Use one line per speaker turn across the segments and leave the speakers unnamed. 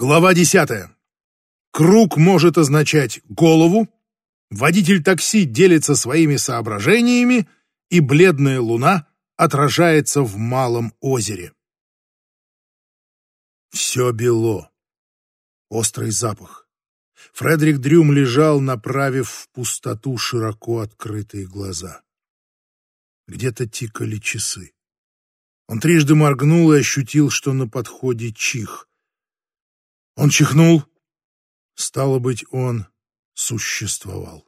Глава десятая. Круг может означать голову, водитель такси делится своими соображениями, и бледная луна отражается в малом озере. Все бело. Острый запах. Фредерик Дрюм лежал, направив в пустоту широко открытые глаза. Где-то тикали часы. Он трижды моргнул и ощутил, что на подходе чих. Он чихнул. Стало быть, он существовал.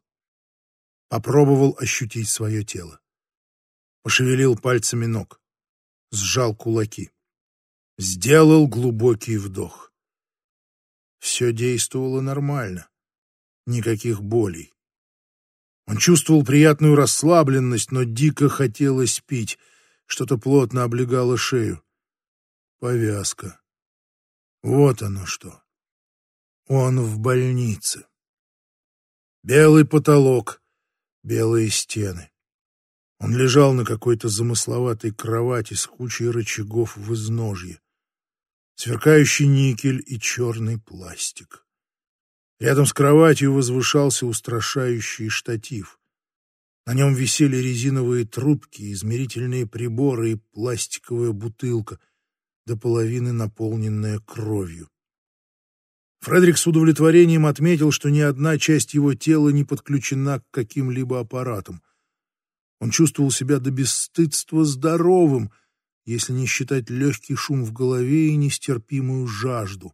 Попробовал ощутить свое тело. Пошевелил пальцами ног. Сжал кулаки. Сделал глубокий вдох. Все действовало нормально. Никаких болей. Он чувствовал приятную расслабленность, но дико хотелось пить. Что-то плотно облегало шею. Повязка. Вот оно что. Он в больнице. Белый потолок, белые стены. Он лежал на какой-то замысловатой кровати с кучей рычагов в изножье. Сверкающий никель и черный пластик. Рядом с кроватью возвышался устрашающий штатив. На нем висели резиновые трубки, измерительные приборы и пластиковая бутылка, до половины наполненная кровью. Фредерик с удовлетворением отметил, что ни одна часть его тела не подключена к каким-либо аппаратам. Он чувствовал себя до бесстыдства здоровым, если не считать легкий шум в голове и нестерпимую жажду.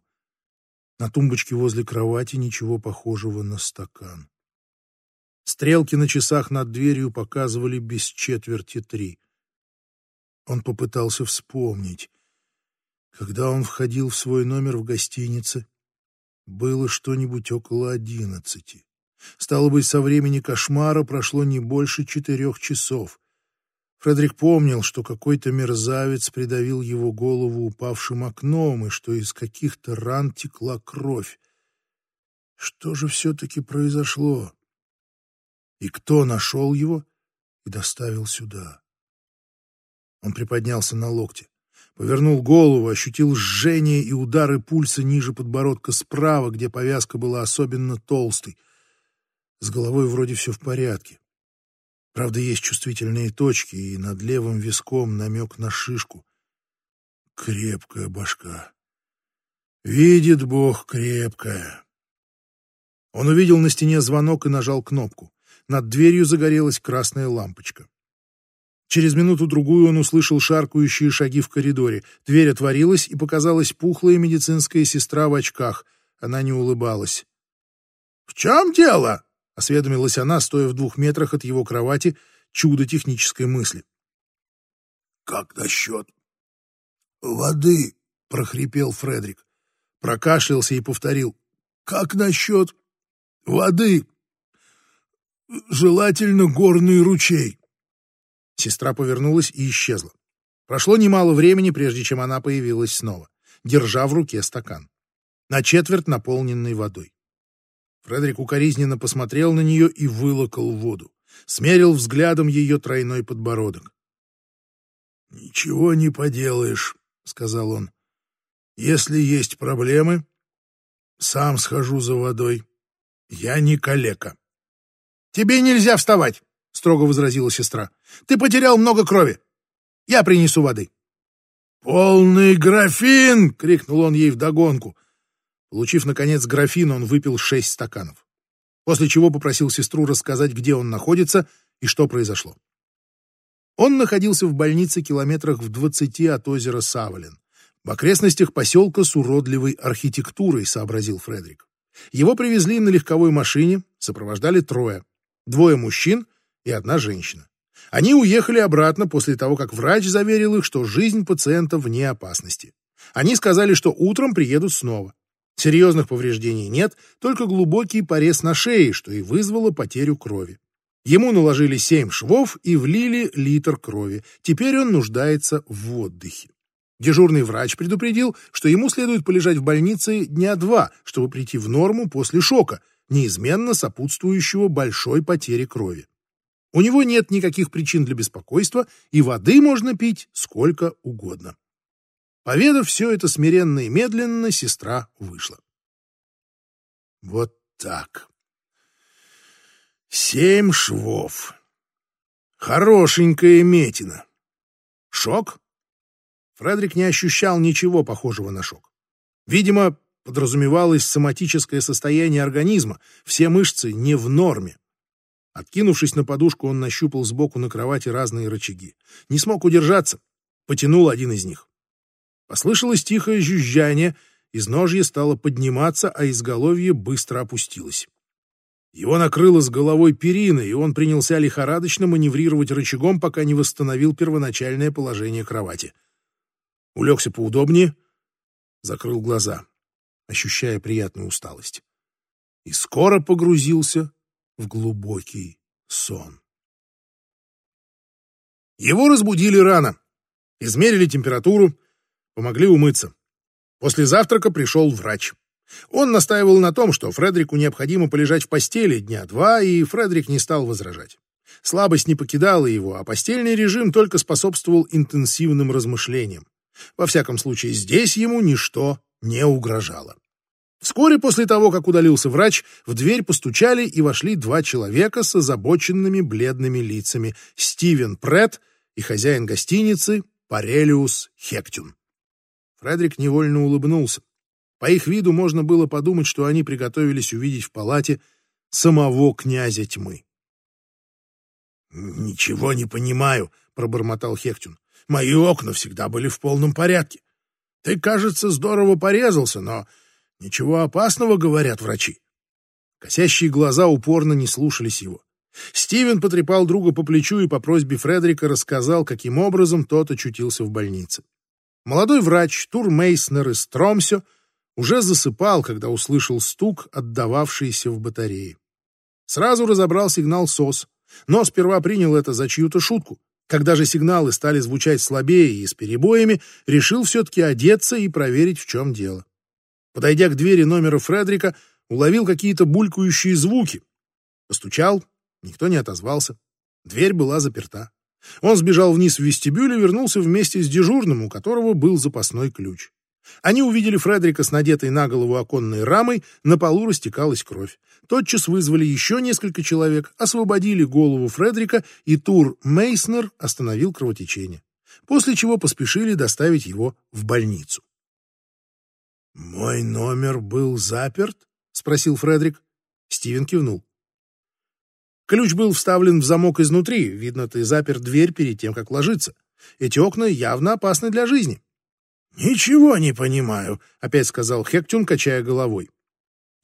На тумбочке возле кровати ничего похожего на стакан. Стрелки на часах над дверью показывали без четверти три. Он попытался вспомнить. Когда он входил в свой номер в гостинице, было что-нибудь около одиннадцати. Стало быть, со времени кошмара прошло не больше четырех часов. Фредерик помнил, что какой-то мерзавец придавил его голову упавшим окном, и что из каких-то ран текла кровь. Что же все-таки произошло? И кто нашел его и доставил сюда? Он приподнялся на локте. Повернул голову, ощутил жжение и удары пульса ниже подбородка справа, где повязка была особенно толстой. С головой вроде все в порядке. Правда, есть чувствительные точки, и над левым виском намек на шишку. Крепкая башка. Видит Бог крепкая. Он увидел на стене звонок и нажал кнопку. Над дверью загорелась красная лампочка. Через минуту-другую он услышал шаркающие шаги в коридоре. Дверь отворилась, и показалась пухлая медицинская сестра в очках. Она не улыбалась. «В чем дело?» — осведомилась она, стоя в двух метрах от его кровати, чудо технической мысли. «Как насчет воды?» — прохрипел Фредерик. Прокашлялся и повторил. «Как насчет воды? Желательно горный ручей». Сестра повернулась и исчезла. Прошло немало времени, прежде чем она появилась снова, держа в руке стакан. На четверть наполненный водой. Фредерик укоризненно посмотрел на нее и вылокал воду. Смерил взглядом ее тройной подбородок. «Ничего не поделаешь», — сказал он. «Если есть проблемы, сам схожу за водой. Я не калека». «Тебе нельзя вставать!» — строго возразила сестра. «Ты потерял много крови. Я принесу воды». «Полный графин!» — крикнул он ей вдогонку. Получив, наконец, графин, он выпил шесть стаканов. После чего попросил сестру рассказать, где он находится и что произошло. Он находился в больнице километрах в двадцати от озера Савален, в окрестностях поселка с уродливой архитектурой, сообразил Фредерик. Его привезли на легковой машине, сопровождали трое. Двое мужчин — и одна женщина. Они уехали обратно после того, как врач заверил их, что жизнь пациента вне опасности. Они сказали, что утром приедут снова. Серьезных повреждений нет, только глубокий порез на шее, что и вызвало потерю крови. Ему наложили семь швов и влили литр крови. Теперь он нуждается в отдыхе. Дежурный врач предупредил, что ему следует полежать в больнице дня два, чтобы прийти в норму после шока, неизменно сопутствующего большой потере крови. У него нет никаких причин для беспокойства, и воды можно пить сколько угодно. Поведав все это смиренно и медленно, сестра вышла. Вот так. Семь швов. Хорошенькая метина. Шок? Фредерик не ощущал ничего похожего на шок. Видимо, подразумевалось соматическое состояние организма, все мышцы не в норме. Откинувшись на подушку, он нащупал сбоку на кровати разные рычаги. Не смог удержаться, потянул один из них. Послышалось тихое жужжание, из ножья стало подниматься, а изголовье быстро опустилось. Его накрыло с головой перина, и он принялся лихорадочно маневрировать рычагом, пока не восстановил первоначальное положение кровати. Улегся поудобнее, закрыл глаза, ощущая приятную усталость. И скоро погрузился в глубокий сон. Его разбудили рано, измерили температуру, помогли умыться. После завтрака пришел врач. Он настаивал на том, что Фредерику необходимо полежать в постели дня два, и Фредерик не стал возражать. Слабость не покидала его, а постельный режим только способствовал интенсивным размышлениям. Во всяком случае, здесь ему ничто не угрожало. Вскоре после того, как удалился врач, в дверь постучали и вошли два человека с озабоченными бледными лицами — Стивен Претт и хозяин гостиницы Парелиус Хектюн. Фредерик невольно улыбнулся. По их виду можно было подумать, что они приготовились увидеть в палате самого князя тьмы. «Ничего не понимаю», — пробормотал Хектюн. «Мои окна всегда были в полном порядке. Ты, кажется, здорово порезался, но ничего опасного, говорят врачи». Косящие глаза упорно не слушались его. Стивен потрепал друга по плечу и по просьбе Фредерика рассказал, каким образом тот очутился в больнице. Молодой врач Тур Мейснер из Тромсё уже засыпал, когда услышал стук, отдававшийся в батарее. Сразу разобрал сигнал СОС, но сперва принял это за чью-то шутку. Когда же сигналы стали звучать слабее и с перебоями, решил все-таки одеться и проверить, в чем дело. Подойдя к двери номера Фредрика, уловил какие-то булькающие звуки. Постучал, никто не отозвался. Дверь была заперта. Он сбежал вниз в вестибюль и вернулся вместе с дежурным, у которого был запасной ключ. Они увидели Фредерика с надетой на голову оконной рамой, на полу растекалась кровь. Тотчас вызвали еще несколько человек, освободили голову Фредерика, и Тур Мейснер остановил кровотечение, после чего поспешили доставить его в больницу. «Мой номер был заперт?» — спросил Фредерик. Стивен кивнул. Ключ был вставлен в замок изнутри. Видно, ты запер дверь перед тем, как ложиться. Эти окна явно опасны для жизни. «Ничего не понимаю», — опять сказал Хектюн, качая головой.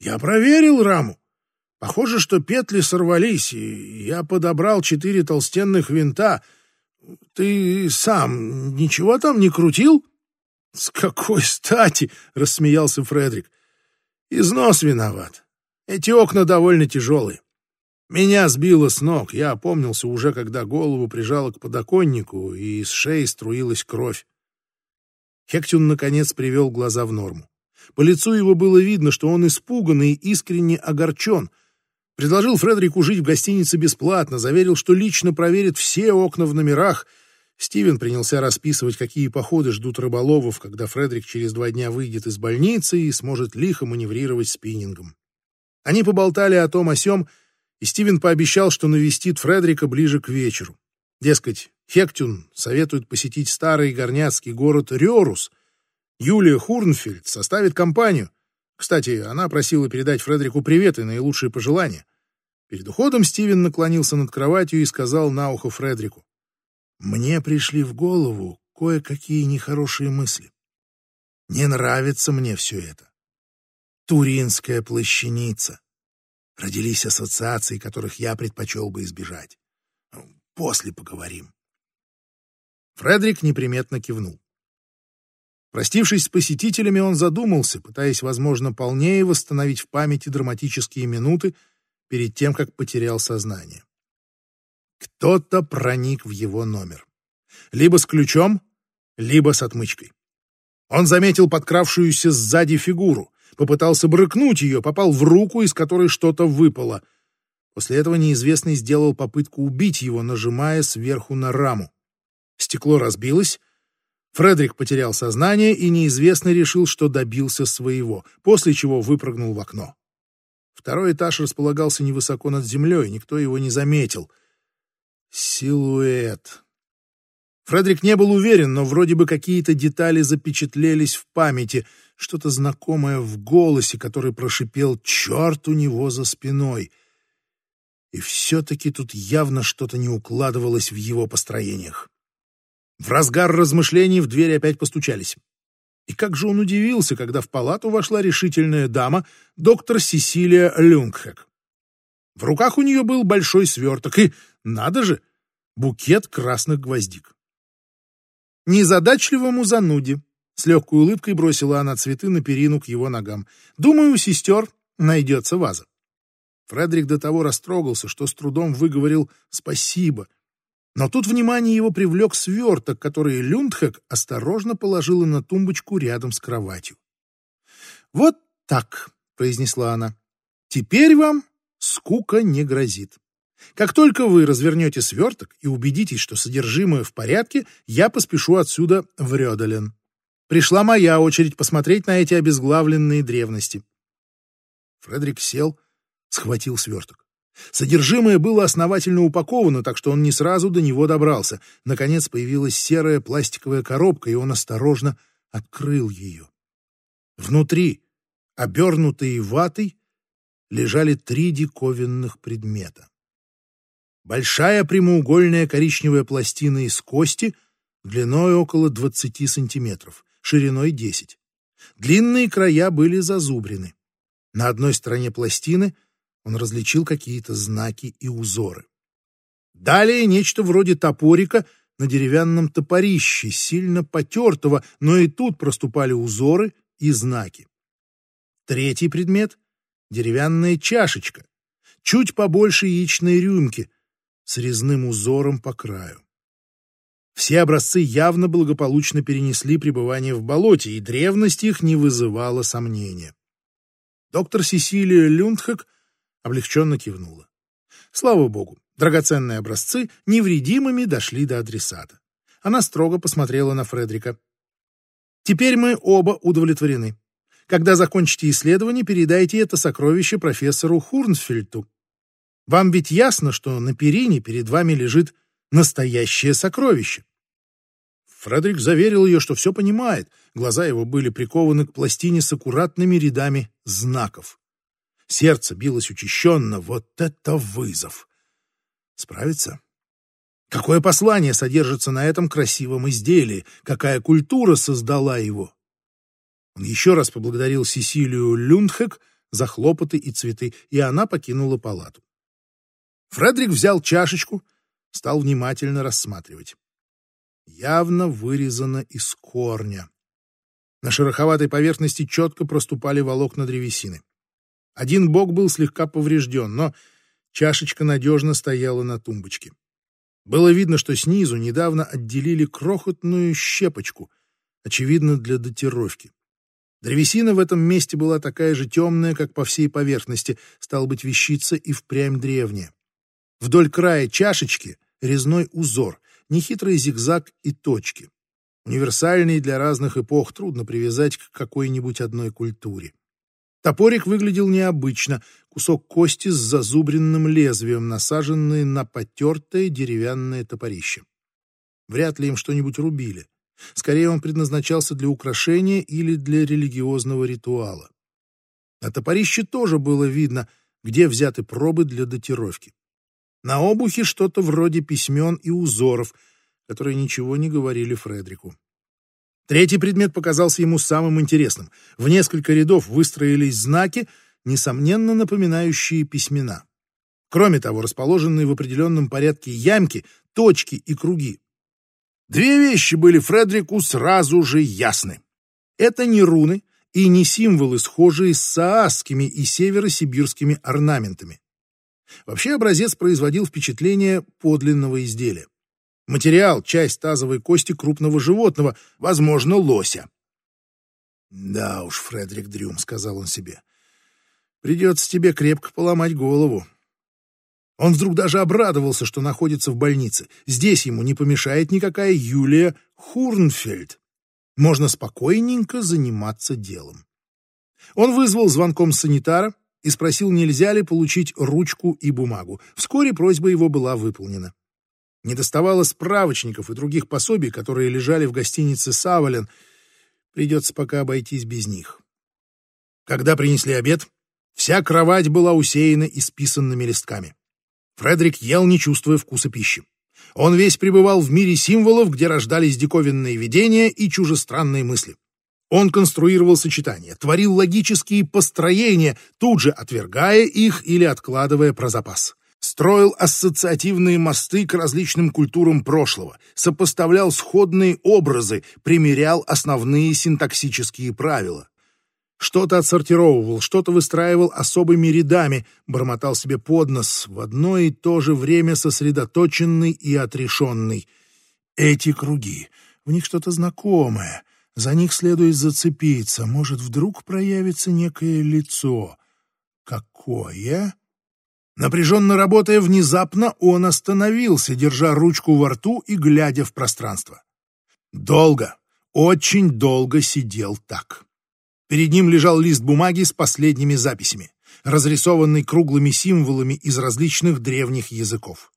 «Я проверил раму. Похоже, что петли сорвались, и я подобрал четыре толстенных винта. Ты сам ничего там не крутил?» «С какой стати?» — рассмеялся Фредерик. «Износ виноват. Эти окна довольно тяжелые. Меня сбило с ног. Я опомнился уже, когда голову прижало к подоконнику, и из шеи струилась кровь. Хектюн, наконец, привел глаза в норму. По лицу его было видно, что он испуган и искренне огорчен. Предложил Фредерику жить в гостинице бесплатно, заверил, что лично проверит все окна в номерах. Стивен принялся расписывать, какие походы ждут рыболовов, когда Фредерик через два дня выйдет из больницы и сможет лихо маневрировать спиннингом. Они поболтали о том о сём, и Стивен пообещал, что навестит Фредерика ближе к вечеру. Дескать, Хектюн советует посетить старый горняцкий город Рёрус. Юлия Хурнфельд составит компанию. Кстати, она просила передать Фредерику привет и наилучшие пожелания. Перед уходом Стивен наклонился над кроватью и сказал на ухо Фредерику. «Мне пришли в голову кое-какие нехорошие мысли. Не нравится мне все это. Туринская плащаница родились ассоциации, которых я предпочел бы избежать. После поговорим. Фредерик неприметно кивнул. Простившись с посетителями, он задумался, пытаясь, возможно, полнее восстановить в памяти драматические минуты перед тем, как потерял сознание. Кто-то проник в его номер. Либо с ключом, либо с отмычкой. Он заметил подкравшуюся сзади фигуру. Попытался брыкнуть ее, попал в руку, из которой что-то выпало. После этого неизвестный сделал попытку убить его, нажимая сверху на раму. Стекло разбилось. Фредерик потерял сознание, и неизвестный решил, что добился своего, после чего выпрыгнул в окно. Второй этаж располагался невысоко над землей, никто его не заметил. Силуэт. Фредерик не был уверен, но вроде бы какие-то детали запечатлелись в памяти, что-то знакомое в голосе, который прошипел «Черт у него за спиной!» И все-таки тут явно что-то не укладывалось в его построениях. В разгар размышлений в дверь опять постучались. И как же он удивился, когда в палату вошла решительная дама, доктор Сесилия Люнгхек. В руках у нее был большой сверток и, надо же, букет красных гвоздик. Незадачливому зануде с легкой улыбкой бросила она цветы на перину к его ногам. «Думаю, у сестер найдется ваза». Фредерик до того растрогался, что с трудом выговорил «спасибо», но тут внимание его привлек сверток, который Люндхек осторожно положила на тумбочку рядом с кроватью. «Вот так», — произнесла она, — «теперь вам скука не грозит. Как только вы развернете сверток и убедитесь, что содержимое в порядке, я поспешу отсюда в Рёдален. Пришла моя очередь посмотреть на эти обезглавленные древности». Фредерик сел, схватил сверток. Содержимое было основательно упаковано, так что он не сразу до него добрался. Наконец появилась серая пластиковая коробка, и он осторожно открыл ее. Внутри, обернутые ватой, лежали три диковинных предмета. Большая прямоугольная коричневая пластина из кости длиной около 20 сантиметров, шириной 10. Длинные края были зазубрены. На одной стороне пластины — он различил какие-то знаки и узоры. Далее нечто вроде топорика на деревянном топорище, сильно потертого, но и тут проступали узоры и знаки. Третий предмет — деревянная чашечка, чуть побольше яичной рюмки, с резным узором по краю. Все образцы явно благополучно перенесли пребывание в болоте, и древность их не вызывала сомнения. Доктор Сесилия Люндхек облегченно кивнула. Слава богу, драгоценные образцы невредимыми дошли до адресата. Она строго посмотрела на Фредрика. «Теперь мы оба удовлетворены. Когда закончите исследование, передайте это сокровище профессору Хурнфельту. Вам ведь ясно, что на перине перед вами лежит настоящее сокровище». Фредерик заверил ее, что все понимает. Глаза его были прикованы к пластине с аккуратными рядами знаков. Сердце билось учащенно. Вот это вызов! Справиться? Какое послание содержится на этом красивом изделии? Какая культура создала его? Он еще раз поблагодарил Сесилию Люндхек за хлопоты и цветы, и она покинула палату. Фредерик взял чашечку, стал внимательно рассматривать. Явно вырезано из корня. На шероховатой поверхности четко проступали волокна древесины. Один бок был слегка поврежден, но чашечка надежно стояла на тумбочке. Было видно, что снизу недавно отделили крохотную щепочку, очевидно, для датировки. Древесина в этом месте была такая же темная, как по всей поверхности, стал быть, вещица и впрямь древняя. Вдоль края чашечки резной узор, нехитрый зигзаг и точки. Универсальный для разных эпох, трудно привязать к какой-нибудь одной культуре. Топорик выглядел необычно, кусок кости с зазубренным лезвием, насаженный на потертое деревянное топорище. Вряд ли им что-нибудь рубили. Скорее, он предназначался для украшения или для религиозного ритуала. На топорище тоже было видно, где взяты пробы для датировки. На обухе что-то вроде письмен и узоров, которые ничего не говорили Фредрику. Третий предмет показался ему самым интересным. В несколько рядов выстроились знаки, несомненно напоминающие письмена. Кроме того, расположенные в определенном порядке ямки, точки и круги. Две вещи были Фредрику сразу же ясны. Это не руны и не символы, схожие с саасскими и северосибирскими орнаментами. Вообще образец производил впечатление подлинного изделия. Материал — часть тазовой кости крупного животного, возможно, лося. «Да уж, Фредерик Дрюм», — сказал он себе, — «придется тебе крепко поломать голову». Он вдруг даже обрадовался, что находится в больнице. Здесь ему не помешает никакая Юлия Хурнфельд, Можно спокойненько заниматься делом. Он вызвал звонком санитара и спросил, нельзя ли получить ручку и бумагу. Вскоре просьба его была выполнена. Не доставало справочников и других пособий, которые лежали в гостинице «Савален». Придется пока обойтись без них. Когда принесли обед, вся кровать была усеяна исписанными листками. Фредерик ел, не чувствуя вкуса пищи. Он весь пребывал в мире символов, где рождались диковинные видения и чужестранные мысли. Он конструировал сочетания, творил логические построения, тут же отвергая их или откладывая про запас. Строил ассоциативные мосты к различным культурам прошлого, сопоставлял сходные образы, примерял основные синтаксические правила. Что-то отсортировывал, что-то выстраивал особыми рядами, бормотал себе под нос, в одно и то же время сосредоточенный и отрешенный. Эти круги, в них что-то знакомое, за них следует зацепиться, может, вдруг проявится некое лицо. Какое? Напряженно работая, внезапно он остановился, держа ручку во рту и глядя в пространство. Долго, очень долго сидел так. Перед ним лежал лист бумаги с последними записями, разрисованный круглыми символами из различных древних языков.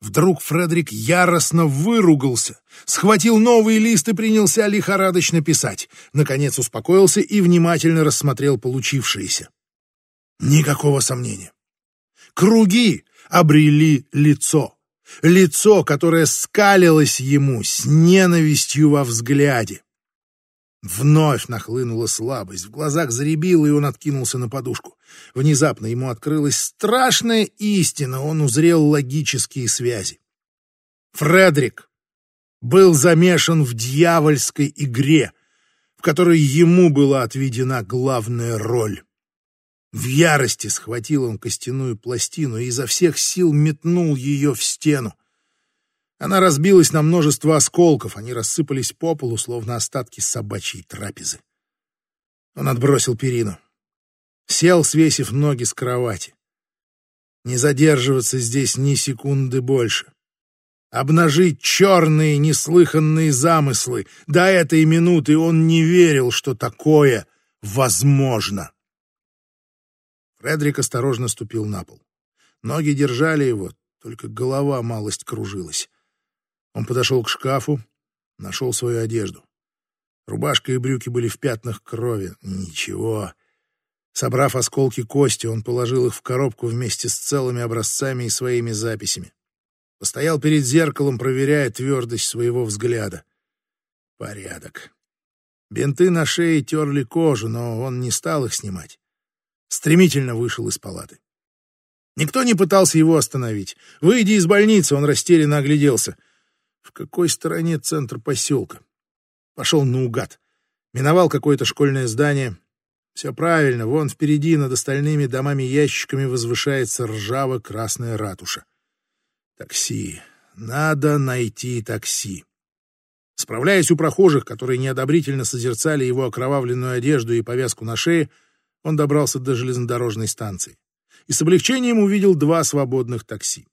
Вдруг Фредерик яростно выругался, схватил новый лист и принялся лихорадочно писать. Наконец успокоился и внимательно рассмотрел получившееся. Никакого сомнения. Круги обрели лицо. Лицо, которое скалилось ему с ненавистью во взгляде. Вновь нахлынула слабость, в глазах заребило, и он откинулся на подушку. Внезапно ему открылась страшная истина, он узрел логические связи. Фредерик был замешан в дьявольской игре, в которой ему была отведена главная роль. В ярости схватил он костяную пластину и изо всех сил метнул ее в стену. Она разбилась на множество осколков, они рассыпались по полу, словно остатки собачьей трапезы. Он отбросил перину. Сел, свесив ноги с кровати. Не задерживаться здесь ни секунды больше. Обнажить черные неслыханные замыслы. До этой минуты он не верил, что такое возможно. Фредерик осторожно ступил на пол. Ноги держали его, только голова малость кружилась. Он подошел к шкафу, нашел свою одежду. Рубашка и брюки были в пятнах крови. Ничего. Собрав осколки кости, он положил их в коробку вместе с целыми образцами и своими записями. Постоял перед зеркалом, проверяя твердость своего взгляда. Порядок. Бинты на шее терли кожу, но он не стал их снимать. Стремительно вышел из палаты. Никто не пытался его остановить. Выйдя из больницы, он растерянно огляделся — в какой стороне центр поселка? Пошел наугад. Миновал какое-то школьное здание. Все правильно, вон впереди над остальными домами-ящиками возвышается ржаво-красная ратуша. Такси. Надо найти такси. Справляясь у прохожих, которые неодобрительно созерцали его окровавленную одежду и повязку на шее, он добрался до железнодорожной станции и с облегчением увидел два свободных такси.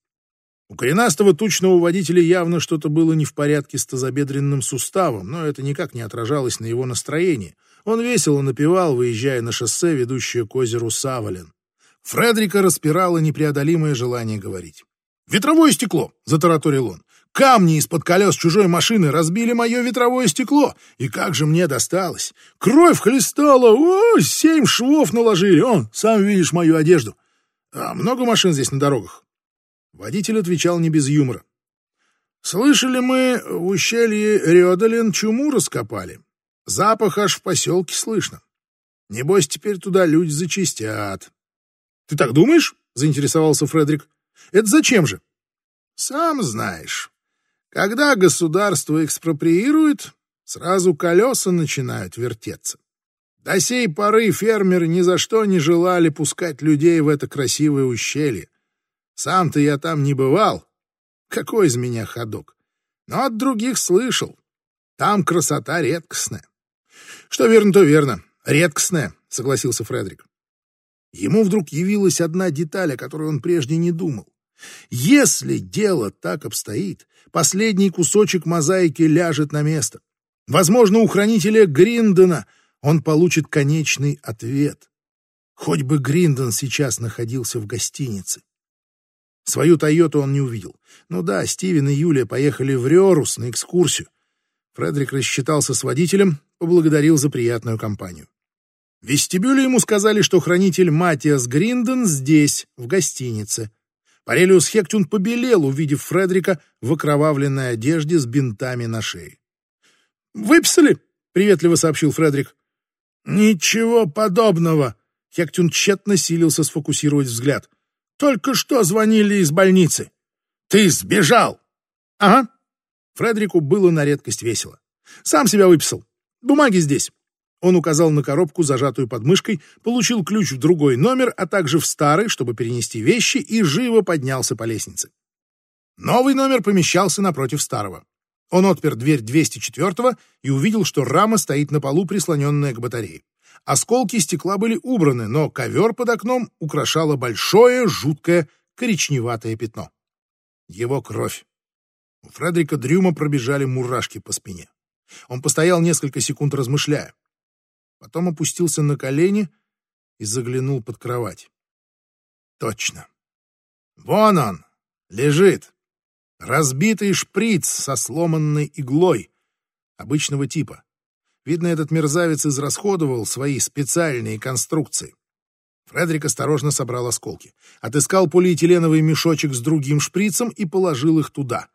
У коренастого тучного водителя явно что-то было не в порядке с тазобедренным суставом, но это никак не отражалось на его настроении. Он весело напевал, выезжая на шоссе, ведущее к озеру Савален. Фредрика распирало непреодолимое желание говорить. «Ветровое стекло!» — затараторил он. «Камни из-под колес чужой машины разбили мое ветровое стекло! И как же мне досталось! Кровь хлестала! О, семь швов наложили! О, сам видишь мою одежду! А много машин здесь на дорогах?» Водитель отвечал не без юмора. «Слышали мы, в ущелье Рёдалин чуму раскопали. Запах аж в поселке слышно. Небось, теперь туда люди зачистят». «Ты так думаешь?» — заинтересовался Фредерик. «Это зачем же?» «Сам знаешь. Когда государство экспроприирует, сразу колеса начинают вертеться. До сей поры фермеры ни за что не желали пускать людей в это красивое ущелье. Сам-то я там не бывал. Какой из меня ходок? Но от других слышал. Там красота редкостная. Что верно, то верно. Редкостная, согласился Фредерик. Ему вдруг явилась одна деталь, о которой он прежде не думал. Если дело так обстоит, последний кусочек мозаики ляжет на место. Возможно, у хранителя Гриндона он получит конечный ответ. Хоть бы Гриндон сейчас находился в гостинице. Свою «Тойоту» он не увидел. Ну да, Стивен и Юлия поехали в Рёрус на экскурсию. Фредерик рассчитался с водителем, поблагодарил за приятную компанию. В вестибюле ему сказали, что хранитель Матиас Гриндон здесь, в гостинице. Парелиус Хектюн побелел, увидев Фредерика в окровавленной одежде с бинтами на шее. «Выписали?» — приветливо сообщил Фредерик. «Ничего подобного!» Хектюн тщетно силился сфокусировать взгляд. Только что звонили из больницы. Ты сбежал. Ага. Фредерику было на редкость весело. Сам себя выписал. Бумаги здесь. Он указал на коробку, зажатую под мышкой, получил ключ в другой номер, а также в старый, чтобы перенести вещи, и живо поднялся по лестнице. Новый номер помещался напротив старого. Он отпер дверь 204-го и увидел, что рама стоит на полу, прислоненная к батарее. Осколки стекла были убраны, но ковер под окном украшало большое, жуткое, коричневатое пятно. Его кровь. У Фредерика Дрюма пробежали мурашки по спине. Он постоял несколько секунд, размышляя. Потом опустился на колени и заглянул под кровать. Точно. Вон он, лежит. Разбитый шприц со сломанной иглой. Обычного типа. Видно, этот мерзавец израсходовал свои специальные конструкции. Фредерик осторожно собрал осколки, отыскал полиэтиленовый мешочек с другим шприцем и положил их туда.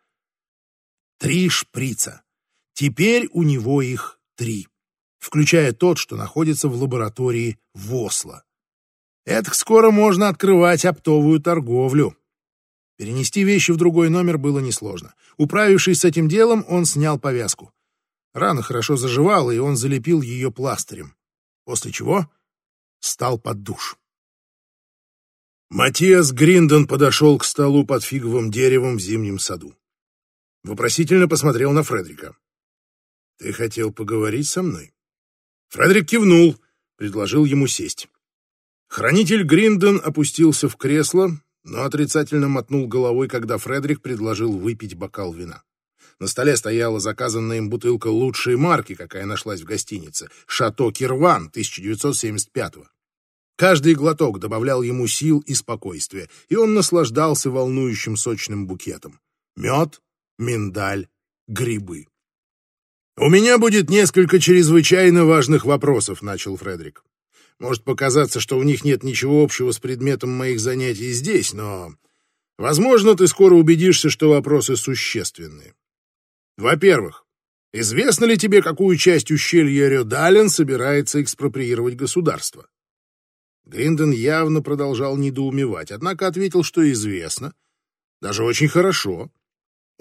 Три шприца. Теперь у него их три, включая тот, что находится в лаборатории в Осло. Это скоро можно открывать оптовую торговлю. Перенести вещи в другой номер было несложно. Управившись с этим делом, он снял повязку. Рана хорошо заживала, и он залепил ее пластырем, после чего стал под душ. Матиас Гриндон подошел к столу под фиговым деревом в зимнем саду. Вопросительно посмотрел на Фредрика. «Ты хотел поговорить со мной?» Фредерик кивнул, предложил ему сесть. Хранитель Гриндон опустился в кресло, но отрицательно мотнул головой, когда Фредерик предложил выпить бокал вина. На столе стояла заказанная им бутылка лучшей марки, какая нашлась в гостинице, «Шато Кирван» 1975-го. Каждый глоток добавлял ему сил и спокойствия, и он наслаждался волнующим сочным букетом. Мед, миндаль, грибы. «У меня будет несколько чрезвычайно важных вопросов», — начал Фредерик. «Может показаться, что у них нет ничего общего с предметом моих занятий здесь, но, возможно, ты скоро убедишься, что вопросы существенные. Во-первых, известно ли тебе, какую часть ущелья Рёдален собирается экспроприировать государство? Гриндон явно продолжал недоумевать, однако ответил, что известно. Даже очень хорошо.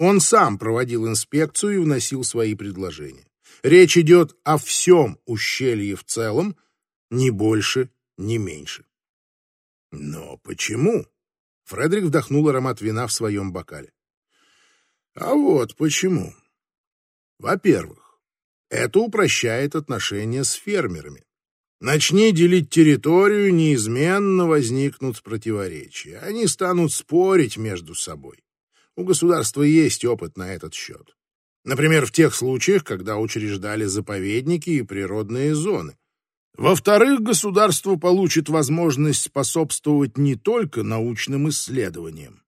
Он сам проводил инспекцию и вносил свои предложения. Речь идет о всем ущелье в целом, ни больше, ни меньше. Но почему? Фредерик вдохнул аромат вина в своем бокале. А вот почему. Во-первых, это упрощает отношения с фермерами. Начни делить территорию, неизменно возникнут противоречия. Они станут спорить между собой. У государства есть опыт на этот счет. Например, в тех случаях, когда учреждали заповедники и природные зоны. Во-вторых, государство получит возможность способствовать не только научным исследованиям.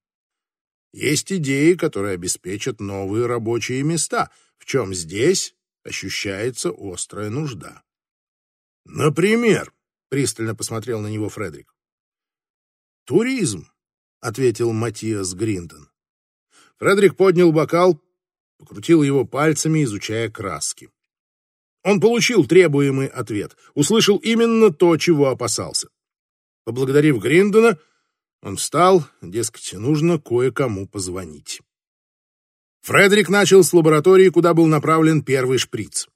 Есть идеи, которые обеспечат новые рабочие места – в чем здесь ощущается острая нужда. Например, пристально посмотрел на него Фредерик. Туризм, ответил Матиас Гриндон. Фредерик поднял бокал, покрутил его пальцами, изучая краски. Он получил требуемый ответ, услышал именно то, чего опасался. Поблагодарив Гриндона, он встал, дескать, нужно кое-кому позвонить. Фредерик начал с лаборатории, куда был направлен первый шприц.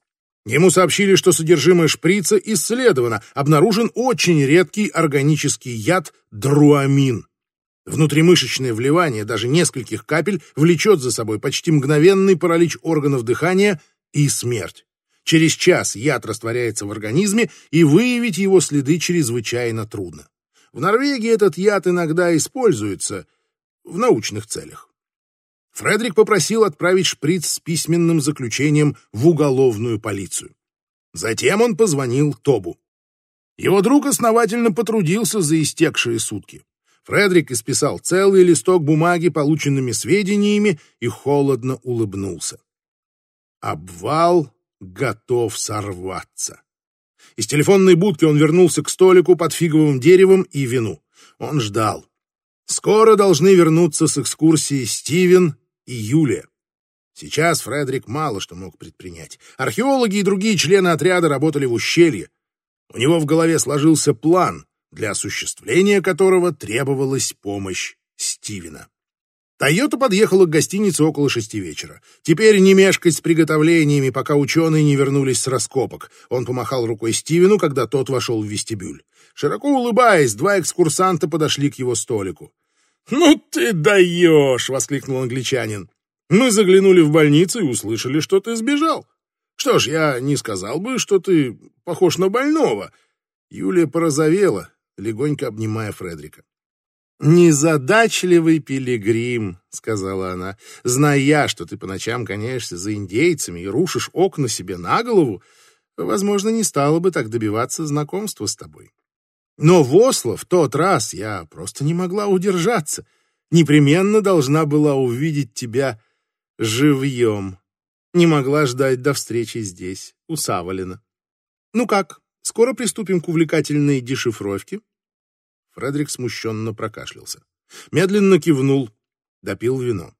Ему сообщили, что содержимое шприца исследовано, обнаружен очень редкий органический яд друамин. Внутримышечное вливание даже нескольких капель влечет за собой почти мгновенный паралич органов дыхания и смерть. Через час яд растворяется в организме, и выявить его следы чрезвычайно трудно. В Норвегии этот яд иногда используется в научных целях. Фредерик попросил отправить шприц с письменным заключением в уголовную полицию. Затем он позвонил Тобу. Его друг основательно потрудился за истекшие сутки. Фредерик исписал целый листок бумаги полученными сведениями и холодно улыбнулся. Обвал готов сорваться. Из телефонной будки он вернулся к столику под фиговым деревом и вину. Он ждал. Скоро должны вернуться с экскурсии Стивен и Юлия. Сейчас Фредерик мало что мог предпринять. Археологи и другие члены отряда работали в ущелье. У него в голове сложился план, для осуществления которого требовалась помощь Стивена. Тойота подъехала к гостинице около шести вечера. Теперь не мешкать с приготовлениями, пока ученые не вернулись с раскопок. Он помахал рукой Стивену, когда тот вошел в вестибюль. Широко улыбаясь, два экскурсанта подошли к его столику. «Ну ты даешь!» — воскликнул англичанин. «Мы заглянули в больницу и услышали, что ты сбежал. Что ж, я не сказал бы, что ты похож на больного». Юлия порозовела, легонько обнимая Фредрика. «Незадачливый пилигрим», — сказала она, — «зная, что ты по ночам гоняешься за индейцами и рушишь окна себе на голову, возможно, не стала бы так добиваться знакомства с тобой. Но в Осло в тот раз я просто не могла удержаться. Непременно должна была увидеть тебя живьем. Не могла ждать до встречи здесь, у Савалина. Ну как, скоро приступим к увлекательной дешифровке?» Фредерик смущенно прокашлялся. Медленно кивнул, допил вино.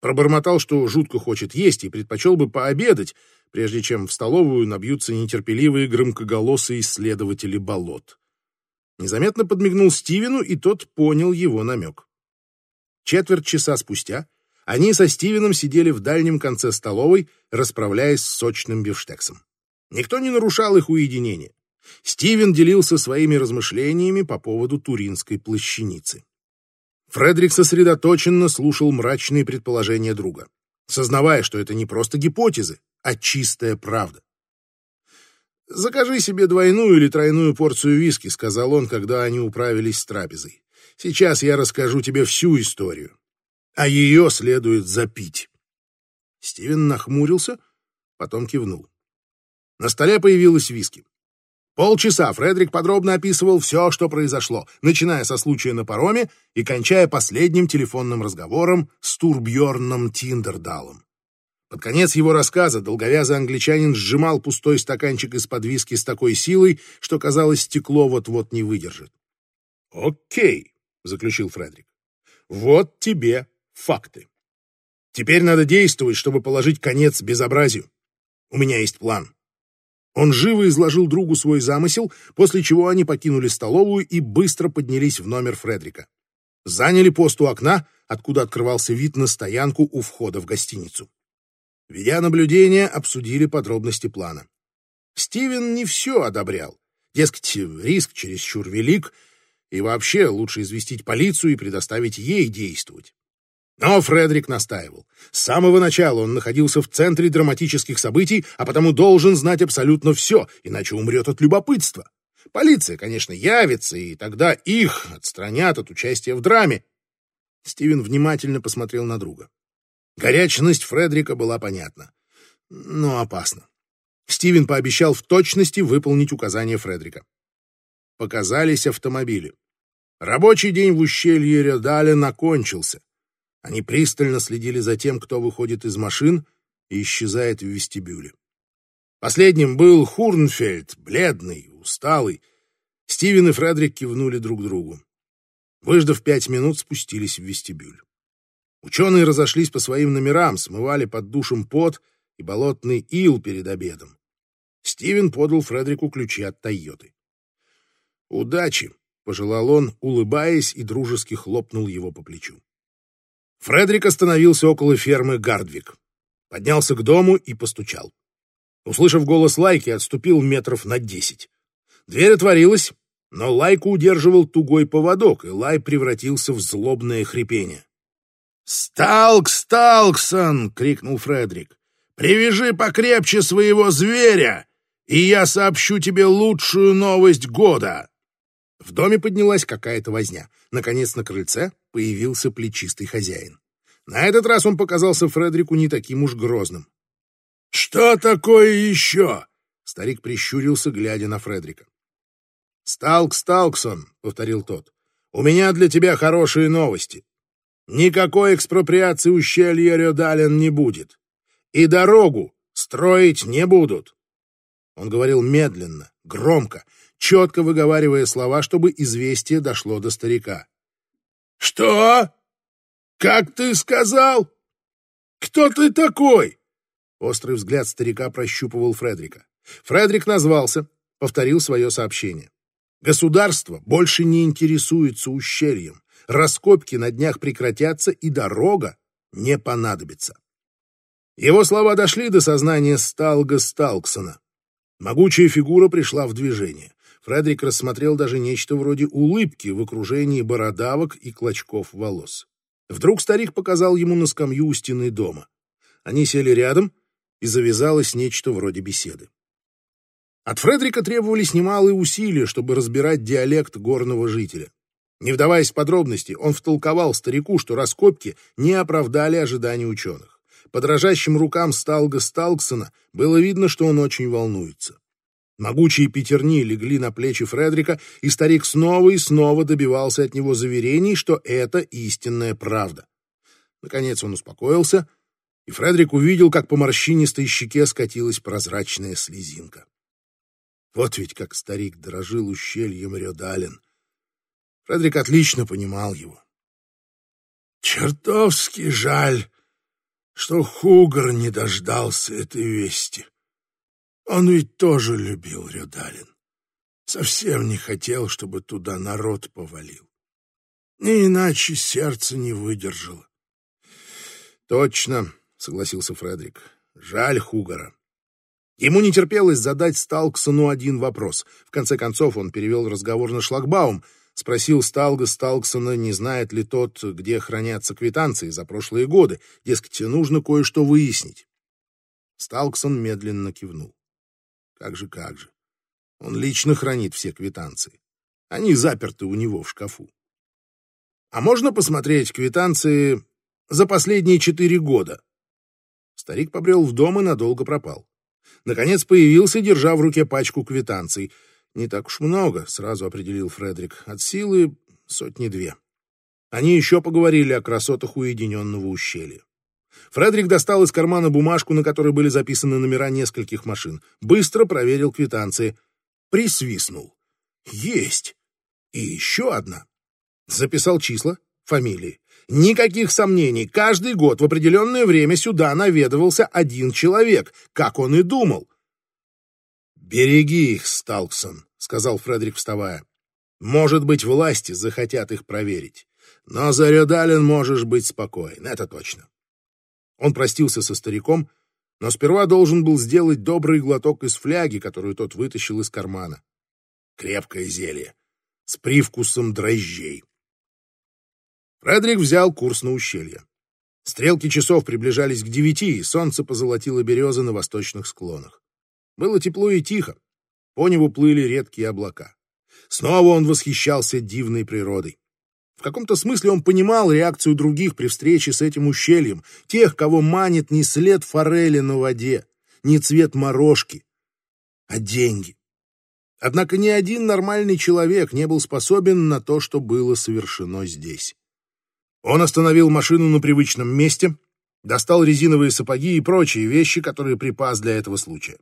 Пробормотал, что жутко хочет есть и предпочел бы пообедать, прежде чем в столовую набьются нетерпеливые громкоголосые исследователи болот. Незаметно подмигнул Стивену, и тот понял его намек. Четверть часа спустя они со Стивеном сидели в дальнем конце столовой, расправляясь с сочным бифштексом. Никто не нарушал их уединение. Стивен делился своими размышлениями по поводу Туринской плащаницы. Фредерик сосредоточенно слушал мрачные предположения друга, сознавая, что это не просто гипотезы, а чистая правда. «Закажи себе двойную или тройную порцию виски», — сказал он, когда они управились с трапезой. «Сейчас я расскажу тебе всю историю, а ее следует запить». Стивен нахмурился, потом кивнул. На столе появилась виски. Полчаса Фредерик подробно описывал все, что произошло, начиная со случая на пароме и кончая последним телефонным разговором с Турбьорном Тиндердалом. Под конец его рассказа долговязый англичанин сжимал пустой стаканчик из-под виски с такой силой, что, казалось, стекло вот-вот не выдержит. «Окей», — заключил Фредерик, — «вот тебе факты. Теперь надо действовать, чтобы положить конец безобразию. У меня есть план». Он живо изложил другу свой замысел, после чего они покинули столовую и быстро поднялись в номер Фредрика. Заняли пост у окна, откуда открывался вид на стоянку у входа в гостиницу. Ведя наблюдение, обсудили подробности плана. Стивен не все одобрял. Дескать, риск чересчур велик, и вообще лучше известить полицию и предоставить ей действовать. Но Фредерик настаивал. С самого начала он находился в центре драматических событий, а потому должен знать абсолютно все, иначе умрет от любопытства. Полиция, конечно, явится, и тогда их отстранят от участия в драме. Стивен внимательно посмотрел на друга. Горячность Фредерика была понятна, но опасна. Стивен пообещал в точности выполнить указания Фредерика. Показались автомобили. Рабочий день в ущелье Редален окончился. Они пристально следили за тем, кто выходит из машин и исчезает в вестибюле. Последним был Хурнфельд, бледный, усталый. Стивен и Фредерик кивнули друг другу. Выждав пять минут, спустились в вестибюль. Ученые разошлись по своим номерам, смывали под душем пот и болотный ил перед обедом. Стивен подал Фредерику ключи от Тойоты. «Удачи!» — пожелал он, улыбаясь, и дружески хлопнул его по плечу. Фредерик остановился около фермы Гардвик. Поднялся к дому и постучал. Услышав голос Лайки, отступил метров на десять. Дверь отворилась, но Лайку удерживал тугой поводок, и Лай превратился в злобное хрипение. «Сталк, Сталксон!» — крикнул Фредерик. «Привяжи покрепче своего зверя, и я сообщу тебе лучшую новость года!» В доме поднялась какая-то возня. Наконец на крыльце появился плечистый хозяин. На этот раз он показался Фредерику не таким уж грозным. «Что такое еще?» — старик прищурился, глядя на Фредерика. «Сталк Сталксон», — повторил тот, — «у меня для тебя хорошие новости. Никакой экспроприации ущелья Рёдален не будет. И дорогу строить не будут». Он говорил медленно, громко, четко выговаривая слова, чтобы известие дошло до старика. «Что? Как ты сказал? Кто ты такой?» Острый взгляд старика прощупывал Фредрика. Фредрик назвался, повторил свое сообщение. Государство больше не интересуется ущельем. Раскопки на днях прекратятся, и дорога не понадобится. Его слова дошли до сознания Сталга Сталксона. Могучая фигура пришла в движение. Фредерик рассмотрел даже нечто вроде улыбки в окружении бородавок и клочков волос. Вдруг старик показал ему на скамью у стены дома. Они сели рядом, и завязалось нечто вроде беседы. От Фредерика требовались немалые усилия, чтобы разбирать диалект горного жителя. Не вдаваясь в подробности, он втолковал старику, что раскопки не оправдали ожиданий ученых. По дрожащим рукам Сталга Сталксона было видно, что он очень волнуется. Могучие пятерни легли на плечи Фредрика, и старик снова и снова добивался от него заверений, что это истинная правда. Наконец он успокоился, и Фредрик увидел, как по морщинистой щеке скатилась прозрачная слезинка. Вот ведь как старик дорожил ущельем Рёдален. Фредерик отлично понимал его. Чертовски жаль, что Хугар не дождался этой вести. Он ведь тоже любил Рёдален. Совсем не хотел, чтобы туда народ повалил. Не иначе сердце не выдержало. Точно, согласился Фредерик. Жаль Хугара. Ему не терпелось задать Сталксону один вопрос. В конце концов он перевел разговор на шлагбаум, спросил Сталга Сталксона, не знает ли тот, где хранятся квитанции за прошлые годы. Дескать, нужно кое-что выяснить. Сталксон медленно кивнул. Как же, как же. Он лично хранит все квитанции. Они заперты у него в шкафу. А можно посмотреть квитанции за последние четыре года? Старик побрел в дом и надолго пропал наконец появился, держа в руке пачку квитанций. «Не так уж много», — сразу определил Фредерик. «От силы сотни-две». Они еще поговорили о красотах уединенного ущелья. Фредерик достал из кармана бумажку, на которой были записаны номера нескольких машин. Быстро проверил квитанции. Присвистнул. «Есть! И еще одна». Записал числа, фамилии. Никаких сомнений, каждый год в определенное время сюда наведывался один человек, как он и думал. «Береги их, Сталксон», — сказал Фредерик, вставая. «Может быть, власти захотят их проверить. Но за Рёдален можешь быть спокоен, это точно». Он простился со стариком, но сперва должен был сделать добрый глоток из фляги, которую тот вытащил из кармана. Крепкое зелье, с привкусом дрожжей. Фредерик взял курс на ущелье. Стрелки часов приближались к девяти, и солнце позолотило березы на восточных склонах. Было тепло и тихо. По небу плыли редкие облака. Снова он восхищался дивной природой. В каком-то смысле он понимал реакцию других при встрече с этим ущельем, тех, кого манит не след форели на воде, не цвет морожки, а деньги. Однако ни один нормальный человек не был способен на то, что было совершено здесь. Он остановил машину на привычном месте, достал резиновые сапоги и прочие вещи, которые припас для этого случая.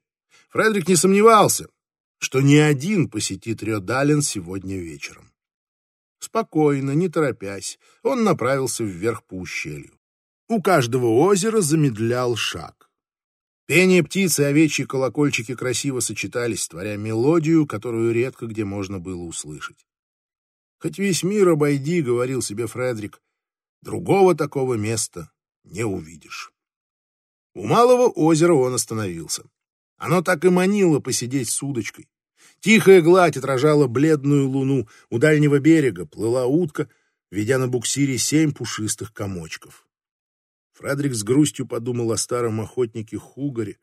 Фредерик не сомневался, что ни один посетит Рёдален сегодня вечером. Спокойно, не торопясь, он направился вверх по ущелью. У каждого озера замедлял шаг. Пение птиц и овечьи колокольчики красиво сочетались, творя мелодию, которую редко где можно было услышать. «Хоть весь мир обойди», — говорил себе Фредерик, Другого такого места не увидишь. У малого озера он остановился. Оно так и манило посидеть с удочкой. Тихая гладь отражала бледную луну. У дальнего берега плыла утка, ведя на буксире семь пушистых комочков. Фредерик с грустью подумал о старом охотнике Хугаре,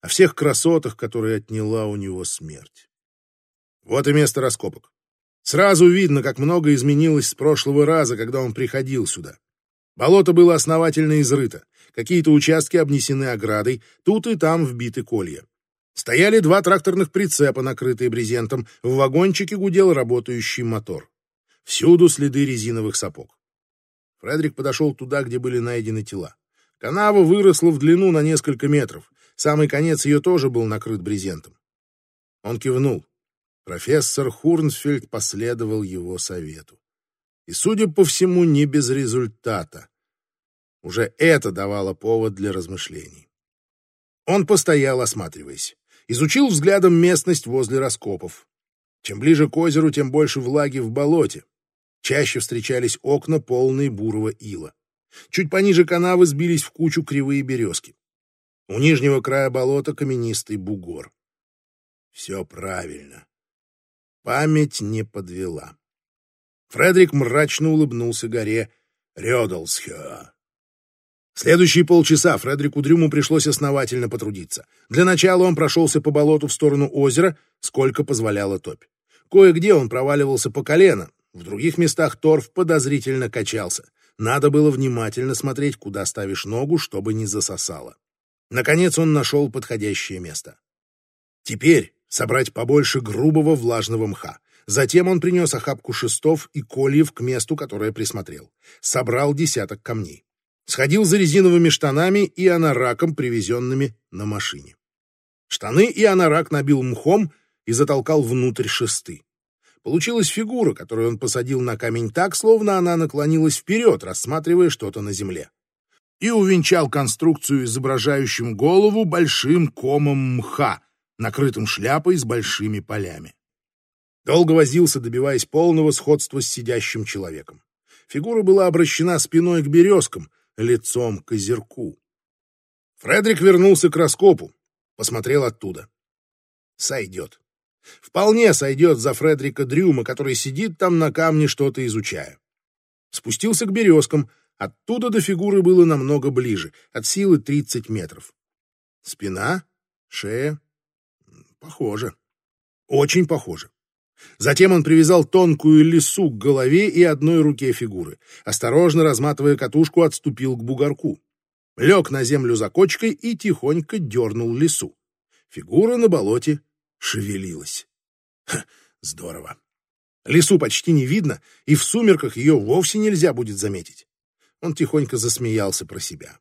о всех красотах, которые отняла у него смерть. Вот и место раскопок. Сразу видно, как много изменилось с прошлого раза, когда он приходил сюда. Болото было основательно изрыто, какие-то участки обнесены оградой, тут и там вбиты колья. Стояли два тракторных прицепа, накрытые брезентом, в вагончике гудел работающий мотор. Всюду следы резиновых сапог. Фредерик подошел туда, где были найдены тела. Канава выросла в длину на несколько метров. Самый конец ее тоже был накрыт брезентом. Он кивнул. Профессор Хурнсфельд последовал его совету. И, судя по всему, не без результата. Уже это давало повод для размышлений. Он постоял, осматриваясь. Изучил взглядом местность возле раскопов. Чем ближе к озеру, тем больше влаги в болоте. Чаще встречались окна, полные бурого ила. Чуть пониже канавы сбились в кучу кривые березки. У нижнего края болота каменистый бугор. Все правильно. Память не подвела. Фредерик мрачно улыбнулся горе Рёдалсхё. Следующие полчаса Фредерику Дрюму пришлось основательно потрудиться. Для начала он прошелся по болоту в сторону озера, сколько позволяла топь. Кое-где он проваливался по колено, в других местах торф подозрительно качался. Надо было внимательно смотреть, куда ставишь ногу, чтобы не засосало. Наконец он нашел подходящее место. Теперь собрать побольше грубого влажного мха. Затем он принес охапку шестов и кольев к месту, которое присмотрел. Собрал десяток камней. Сходил за резиновыми штанами и анораком, привезенными на машине. Штаны и анорак набил мхом и затолкал внутрь шесты. Получилась фигура, которую он посадил на камень так, словно она наклонилась вперед, рассматривая что-то на земле. И увенчал конструкцию, изображающим голову, большим комом мха, накрытым шляпой с большими полями. Долго возился, добиваясь полного сходства с сидящим человеком. Фигура была обращена спиной к березкам, лицом к озерку. Фредерик вернулся к раскопу, посмотрел оттуда. Сойдет. Вполне сойдет за Фредерика Дрюма, который сидит там на камне, что-то изучая. Спустился к березкам. Оттуда до фигуры было намного ближе, от силы 30 метров. Спина, шея. Похоже. Очень похоже. Затем он привязал тонкую лису к голове и одной руке фигуры. Осторожно разматывая катушку, отступил к бугорку. Лег на землю за кочкой и тихонько дернул лису. Фигура на болоте шевелилась. Ха, здорово. Лису почти не видно, и в сумерках ее вовсе нельзя будет заметить. Он тихонько засмеялся про себя.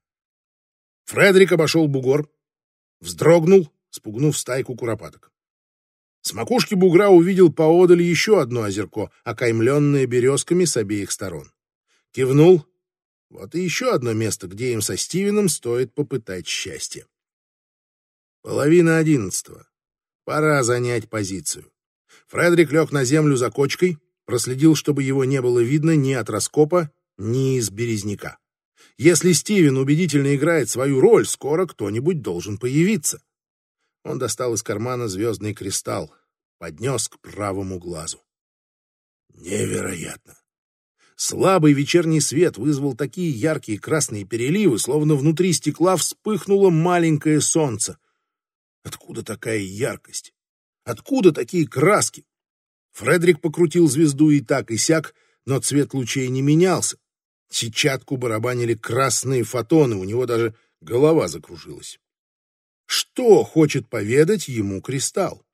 Фредерик обошел бугор, вздрогнул, спугнув стайку куропаток. С макушки бугра увидел поодаль еще одно озерко, окаймленное березками с обеих сторон. Кивнул. Вот и еще одно место, где им со Стивеном стоит попытать счастье. Половина одиннадцатого. Пора занять позицию. Фредерик лег на землю за кочкой, проследил, чтобы его не было видно ни от раскопа, ни из березняка. Если Стивен убедительно играет свою роль, скоро кто-нибудь должен появиться. Он достал из кармана звездный кристалл, поднес к правому глазу. Невероятно! Слабый вечерний свет вызвал такие яркие красные переливы, словно внутри стекла вспыхнуло маленькое солнце. Откуда такая яркость? Откуда такие краски? Фредерик покрутил звезду и так, и сяк, но цвет лучей не менялся. Сетчатку барабанили красные фотоны, у него даже голова закружилась. Что хочет поведать ему кристалл?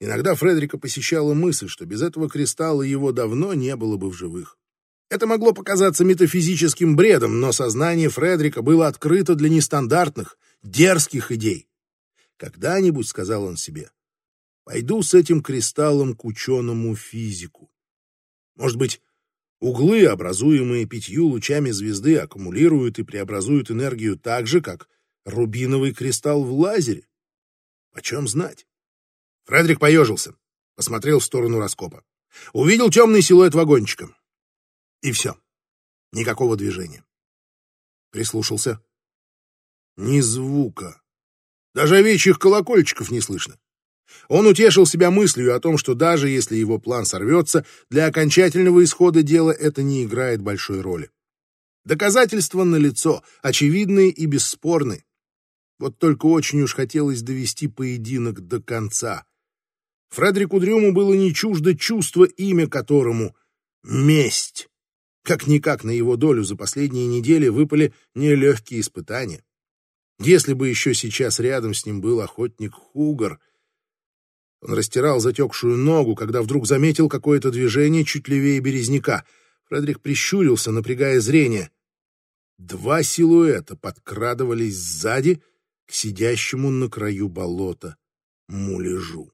Иногда Фредерика посещала мысль, что без этого кристалла его давно не было бы в живых. Это могло показаться метафизическим бредом, но сознание Фредерика было открыто для нестандартных, дерзких идей. Когда-нибудь, сказал он себе, пойду с этим кристаллом к ученому-физику. Может быть, углы, образуемые пятью лучами звезды, аккумулируют и преобразуют энергию так же, как рубиновый кристалл в лазере? Почем знать? Фредерик поежился, посмотрел в сторону раскопа. Увидел темный силуэт вагончика. И все. Никакого движения. Прислушался. Ни звука. Даже овечьих колокольчиков не слышно. Он утешил себя мыслью о том, что даже если его план сорвется, для окончательного исхода дела это не играет большой роли. Доказательства налицо, очевидные и бесспорные. Вот только очень уж хотелось довести поединок до конца. Фредерику Дрюму было не чуждо чувство, имя которому — месть. Как-никак на его долю за последние недели выпали нелегкие испытания. Если бы еще сейчас рядом с ним был охотник Хугар. Он растирал затекшую ногу, когда вдруг заметил какое-то движение чуть левее березняка. Фредерик прищурился, напрягая зрение. Два силуэта подкрадывались сзади к сидящему на краю болота муляжу.